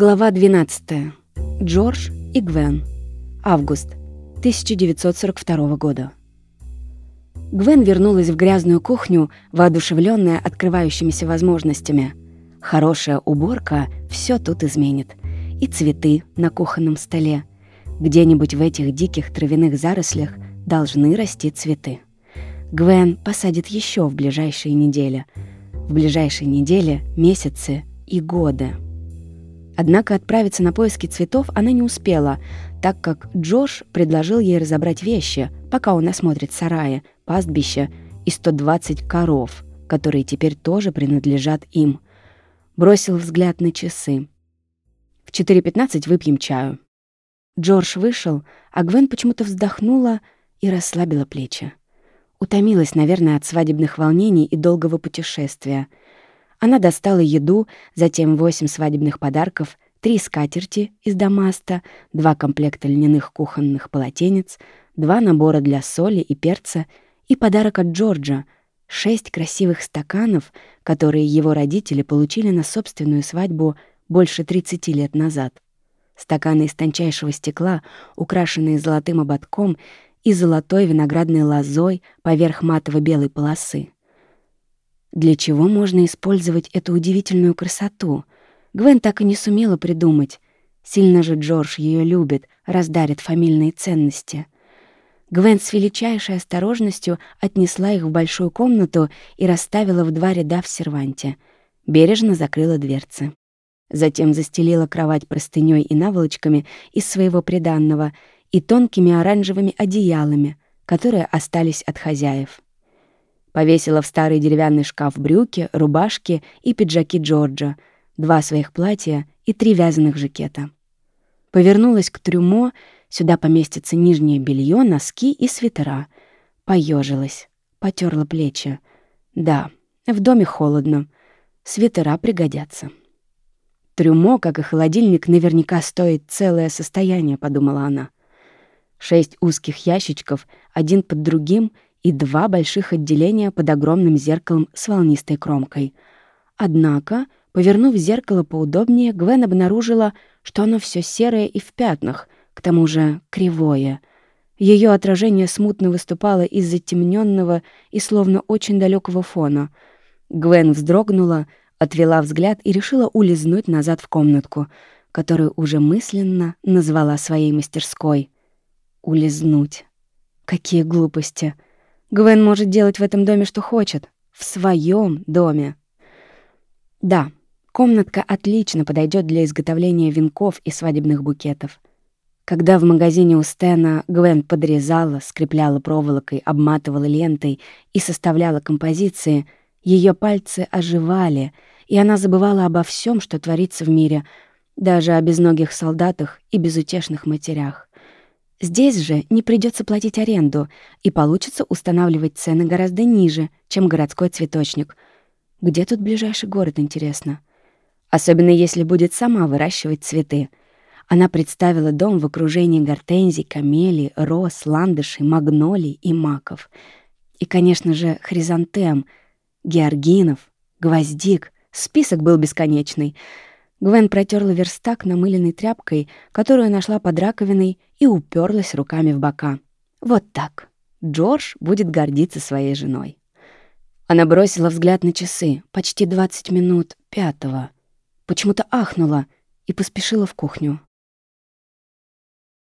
Глава 12. Джордж и Гвен. Август 1942 года. Гвен вернулась в грязную кухню, воодушевленная открывающимися возможностями. Хорошая уборка все тут изменит. И цветы на кухонном столе. Где-нибудь в этих диких травяных зарослях должны расти цветы. Гвен посадит еще в ближайшие недели. В ближайшие недели, месяцы и годы. Однако отправиться на поиски цветов она не успела, так как Джош предложил ей разобрать вещи, пока он осмотрит сараи, пастбища и 120 коров, которые теперь тоже принадлежат им. Бросил взгляд на часы. «В 4.15 выпьем чаю». Джордж вышел, а Гвен почему-то вздохнула и расслабила плечи. Утомилась, наверное, от свадебных волнений и долгого путешествия — она достала еду, затем восемь свадебных подарков, три скатерти из дамаста, два комплекта льняных кухонных полотенец, два набора для соли и перца и подарок от Джорджа — шесть красивых стаканов, которые его родители получили на собственную свадьбу больше 30 лет назад. Стаканы из тончайшего стекла, украшенные золотым ободком и золотой виноградной лозой поверх матово-белой полосы. Для чего можно использовать эту удивительную красоту? Гвен так и не сумела придумать. Сильно же Джордж ее любит, раздарит фамильные ценности. Гвен с величайшей осторожностью отнесла их в большую комнату и расставила в два ряда в серванте. Бережно закрыла дверцы. Затем застелила кровать простынёй и наволочками из своего приданного и тонкими оранжевыми одеялами, которые остались от хозяев. Повесила в старый деревянный шкаф брюки, рубашки и пиджаки Джорджа, два своих платья и три вязаных жакета. Повернулась к трюмо, сюда поместится нижнее белье, носки и свитера. Поежилась, потерла плечи. Да, в доме холодно. Свитера пригодятся. Трюмо, как и холодильник, наверняка стоит целое состояние, подумала она. Шесть узких ящичков, один под другим — и два больших отделения под огромным зеркалом с волнистой кромкой. Однако, повернув зеркало поудобнее, Гвен обнаружила, что оно все серое и в пятнах, к тому же кривое. Ее отражение смутно выступало из затемненного и словно очень далекого фона. Гвен вздрогнула, отвела взгляд и решила улизнуть назад в комнатку, которую уже мысленно назвала своей мастерской. Улизнуть. Какие глупости! Гвен может делать в этом доме, что хочет. В своем доме. Да, комнатка отлично подойдет для изготовления венков и свадебных букетов. Когда в магазине у Стена Гвен подрезала, скрепляла проволокой, обматывала лентой и составляла композиции, ее пальцы оживали, и она забывала обо всем, что творится в мире, даже о безногих солдатах и безутешных матерях. Здесь же не придется платить аренду, и получится устанавливать цены гораздо ниже, чем городской цветочник. Где тут ближайший город, интересно? Особенно если будет сама выращивать цветы. Она представила дом в окружении гортензий, камелий, роз, ландышей, магнолий и маков. И, конечно же, хризантем, георгинов, гвоздик. Список был бесконечный — Гвен протерла верстак намыленной тряпкой, которую нашла под раковиной, и уперлась руками в бока. Вот так. Джордж будет гордиться своей женой. Она бросила взгляд на часы. Почти 20 минут пятого. Почему-то ахнула и поспешила в кухню.